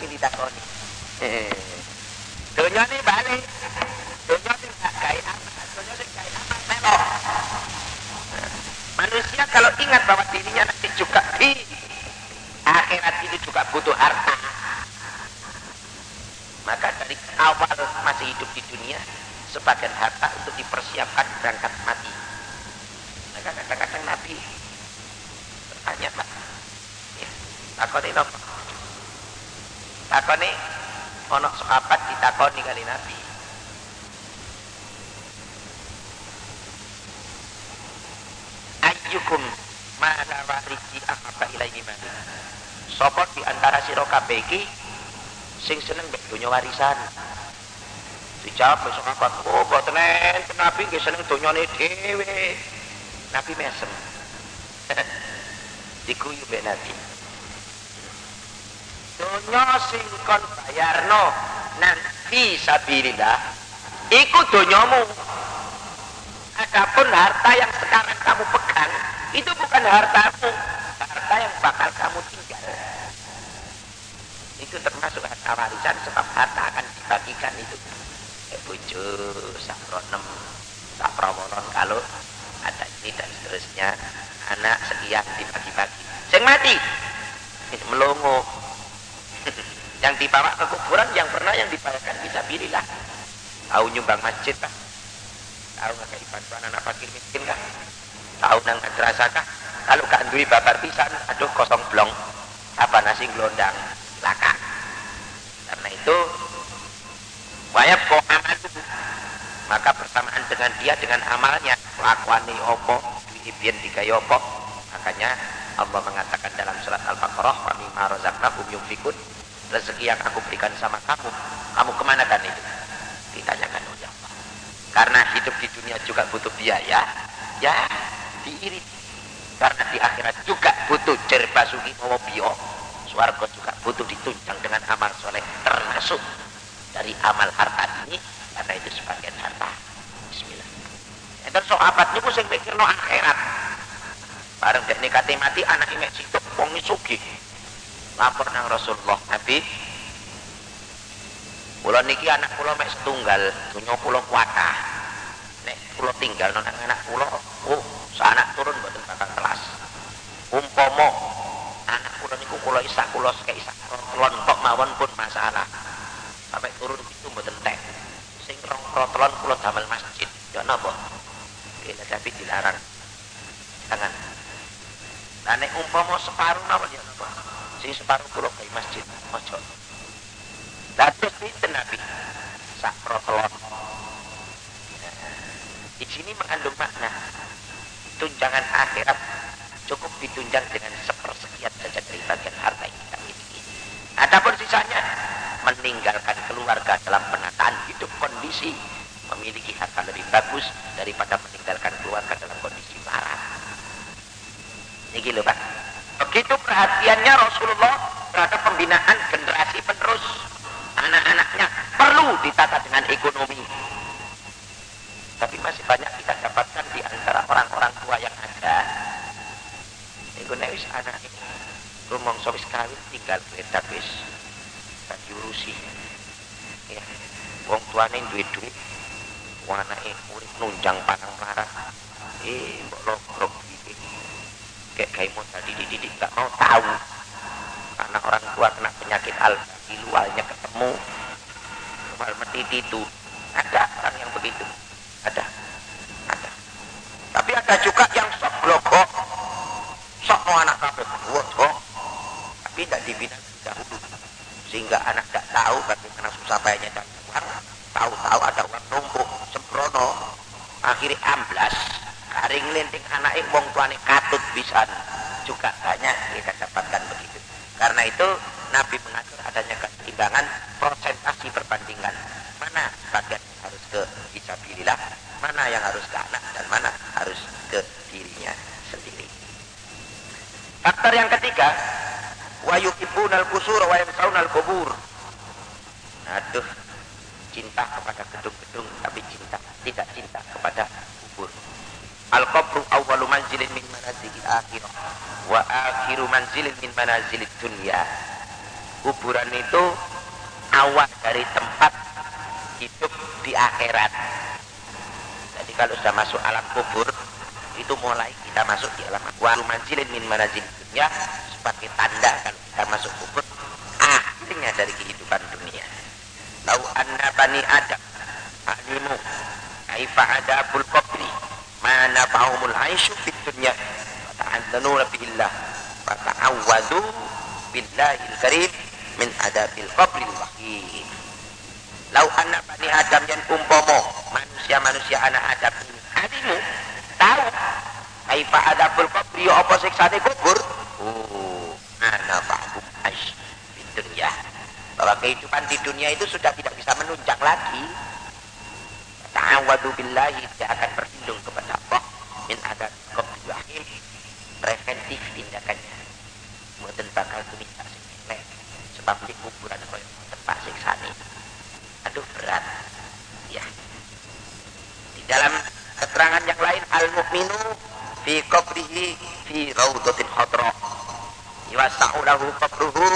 sing ditakoni. Dunia ini balik. Dunia ini gak gaya amal. Dunia ini gaya amal melok. Manusia kalau ingat bahwa dirinya nanti juga di akhirat itu juga butuh harta. Maka dari awal masih hidup di dunia, sebagian harta untuk dipersiapkan berangkat mati. Maka kadang-kadang Nabi bertanya, Pak, ya, takoni nopo? Takoni, ono sahabat ditakoni kali Nabi. Ayyukum mala warisi ahabba ilaihi mana? Sapa di antara sira sing seneng mbek donya warisan? Dijawab besok apa? Oh, boten enten Nabi nggih seneng donyane dhewe. Nabi mesem. Diguyu mbek Nabi. Donya sing kon bayarno nanti sabilillah iku donyamu. Adapun harta yang sekarang kamu pegang itu bukan hartamu, harta yang bakal kamu tinggal. Itu termasuk harta warisan sebab harta akan dibagikan itu. Eh, bojo, sakronem, saprawonon kalau ada ini dan seterusnya anak sekian dibagi-bagi. Sing mati melongo. Yang dibawa ke kuburan yang pernah yang dibayarkan bisa pilihlah. Tahu nyumbang masjid kan? tahu nggak bantuan anak fakir miskin kah? Tahu nang madrasah kah? Kalau gak duit babar pisan. Aduh kosong blong. Apa nasi gelondang laka karena itu wayap kok amal maka bersamaan dengan dia dengan amalnya. Lakuani opo duit tiga yopo makanya Allah mengatakan dalam surat Al-Baqarah wa mimma razaqnahum yunfikun rezeki yang aku berikan sama kamu kamu ke mana kan itu? Ditanyakan oleh Allah. Karena hidup di dunia juga butuh biaya ya diirit. Karena di akhirat juga butuh cerbasuki bio suarga juga butuh ditunjang dengan amal soleh termasuk dari amal harta ini karena itu sebagian harta. Bismillah. Dan sahabat niku sing mikir no akhirat. Bareng dek nikati mati anak imek situ wong sugi lapor nang Rasulullah Nabi Kula niki anak kula mek setunggal, dunya kula kuatah. Nek kula tinggal nang anak kula, oh, anak turun mboten bakal kelas. Umpama anak kula niku kula isak kula sek isak lontok mawon pun masalah. Sampai turun itu mboten tek. Sing rong telon kula damel masjid. Ya napa? Bila tapi dilarang. Jangan. Lah nek umpama separuh napa ya napa? Sing separuh kula gawe masjid. Ojo. Dados itu Nabi saprotelon. Di sini mengandung makna tunjangan akhirat cukup ditunjang dengan sepersekian saja dari bagian harta yang kita miliki. Adapun sisanya meninggalkan keluarga dalam penataan hidup kondisi memiliki harta lebih bagus daripada meninggalkan keluarga dalam kondisi marah. Ini loh Pak. Begitu perhatiannya Rasulullah terhadap pembinaan generasi penerus anak-anaknya perlu ditata dengan ekonomi. Tapi masih banyak kita dapatkan di antara orang-orang tua yang ada. Ekonomi anak ini rumong sowis kawin tinggal kereta bis tak diurusi. Ya, wong tuane duit duit, wong anake urip nunjang panang marah. Eh, mbok mau tadi dididik gak mau tahu. Karena orang tua kena penyakit al luarnya ketemu. Mal metiti itu ada orang yang begitu? Ada. Ada. Tapi ada juga yang sok blogok sok mau anak kabeh bodoh tapi tidak dibina dahulu. Sehingga anak tidak tahu bagaimana susah payahnya dan uang. Tahu-tahu ada uang numpuk sembrono. Akhirnya amblas. Garing linting anak wong tuane katut bisa juga banyak kita dapatkan begitu. Karena itu Nabi mengatur adanya keseimbangan prosentasi perbandingan. Mana bagian yang harus ke isabilillah mana yang harus ke anak dan mana harus ke dirinya sendiri. Faktor yang ketiga wa yuhibbunal kusur wa yamsaunal kubur aduh cinta kepada gedung-gedung tapi cinta tidak cinta kepada kubur. Al-qabru awwalu manzilin min manazilil akhirah. Wa akhiru manzilin min manazilid dunya. Kuburan itu awal dari tempat hidup di akhirat. Jadi kalau sudah masuk alam kubur itu mulai kita masuk di alam wa manzilin min manazil dunia sebagai tanda kalau kita masuk kubur akhirnya dari kehidupan dunia. Lau anna bani adam alimu kaifa adabul qabri ma nafa'umul aisyu fid dunya fata'adzanu billah fata'awwadu billahil karim min adabil qabri wahid lau anna bani adam yang umpomo manusia-manusia anak adam alimu tahu kaifa adabul qabri apa siksane kubur? Oh ana fa'um aisyu fid dunya. Bahwa kehidupan di dunia itu sudah tidak bisa menunjang lagi. Ta'awadu billahi dia akan berlindung kepada Allah min adab rahim preventif tindakannya mboten bakal tumindak sing sebab di kuburan koyo tempat siksane aduh berat ya di dalam keterangan al mukminu fi qabrihi fi raudhatin khadra. Yawsa'u lahu qabruhu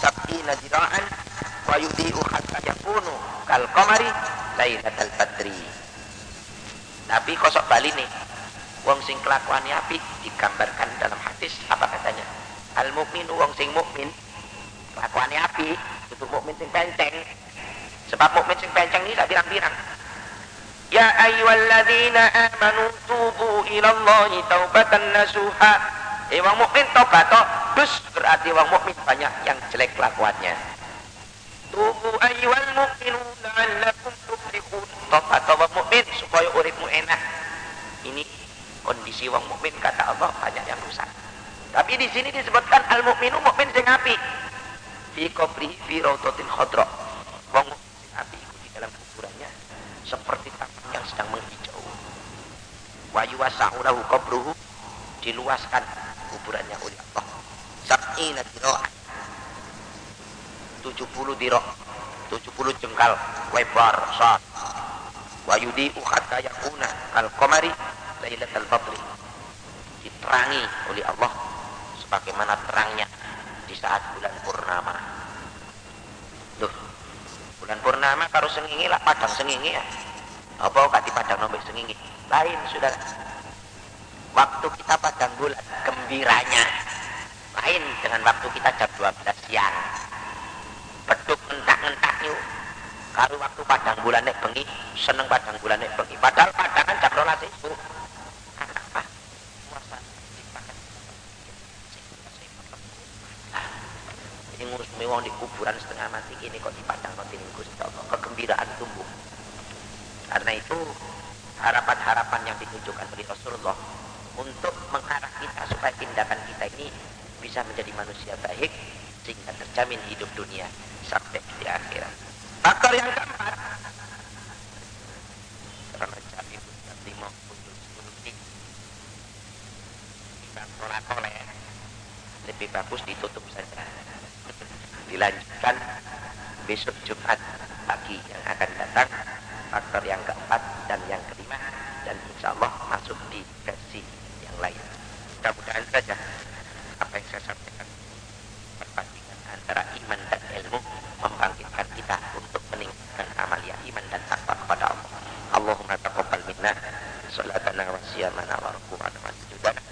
sab'ina dira'an wa yudhi'u hatta yakunu kal qamari lailatal badri tapi kosok bali nih? Wong sing kelakuannya api digambarkan dalam hadis apa katanya? Al mukmin wong sing mukmin kelakuannya api itu mukmin sing penceng. Sebab mukmin sing penceng ini tak birang-birang ya ayyuhalladzina amanu tubu ila Allahi taubatan nasuha eh mukmin tobat dus berarti wong mukmin banyak yang jelek kelakuannya. Tubu ayyuhal mu'minun la'allakum tuflihun. Tobat wong mukmin supaya uripmu enak. Ini kondisi wong mukmin kata Allah banyak yang rusak. Tapi di sini disebutkan al mukminu mukmin sing api fi qabri fi rawdatin khadra wong mukmin sing api itu di dalam kuburannya seperti taman yang sedang menghijau wa yuwasa'u lahu qabruhu. Diluaskan kuburannya. Oleh Allah sab'ina dira'an 70 dirok 70 jengkal. Lebar saat wa yudi'u hatta yakuna kal qamari lailatul badri diterangi oleh Allah sebagaimana terangnya di saat bulan purnama. Bulan purnama karo sengingi lah padang sengingi ya apa kati padang nombek sengingi lain sudah. Waktu kita padang bulan gembiranya. Lain dengan waktu kita jam 12 siang. Beduk entak-entak yuk. Kalau waktu padang bulan nek bengi seneng padang bulan nek bengi. Padahal padangan jam rolas itu ini ngurus mewong di kuburan setengah mati ini kok di padang kok Allah kegembiraan tumbuh karena itu harapan-harapan yang ditunjukkan oleh Rasulullah untuk mengarah kita supaya tindakan kita ini bisa menjadi manusia baik sehingga terjamin hidup dunia sampai di akhirat. Faktor yang keempat, karena jadi bukan lebih bagus ditutup saja. Dilanjutkan besok Jumat pagi yang akan datang faktor yang keempat dan yang kelima dan insya Allah masuk di versi yang lain. Mudah-mudahan saja apa yang saya sampaikan perbandingan antara iman dan ilmu membangkitkan kita untuk meningkatkan amalia iman dan takwa kepada Allah. Allahumma taqabbal minna salatana wa siyamana wa ruku'ana wa sujudana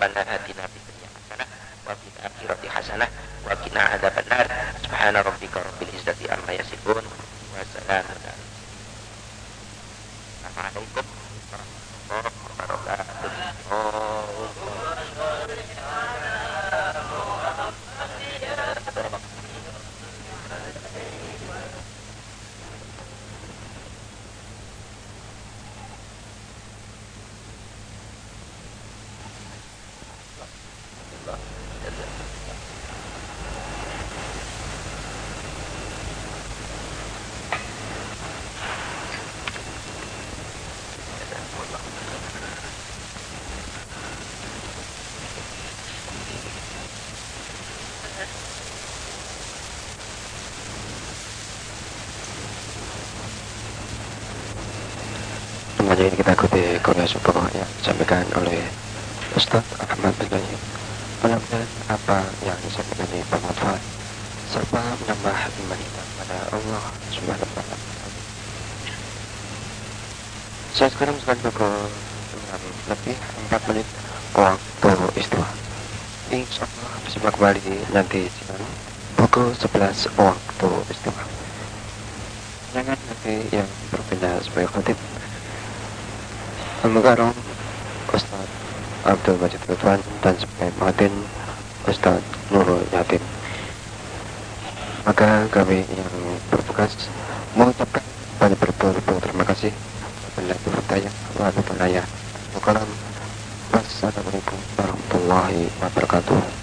Rabbana atina Semuanya ini kita ikuti karya Subuh yang disampaikan oleh Ustaz Ahmad bin Mudah-mudahan apa yang disampaikan ini bermanfaat serta menambah iman kita kepada Allah Subhanahu wa taala. Saya sekarang sudah pukul lebih 4 menit waktu istilah. Insyaallah bisa kembali nanti pukul 11 waktu istirahat. Jangan nanti yang berpindah sebagai khatib Al-Mukarram Ustaz Abdul Majid Ridwan dan sebagai Muhatin Ustaz Nurul Yatin maka kami yang bertugas mengucapkan banyak berpuluh terima kasih. Wabillahi taufiq Wassalamualaikum warahmatullahi wabarakatuh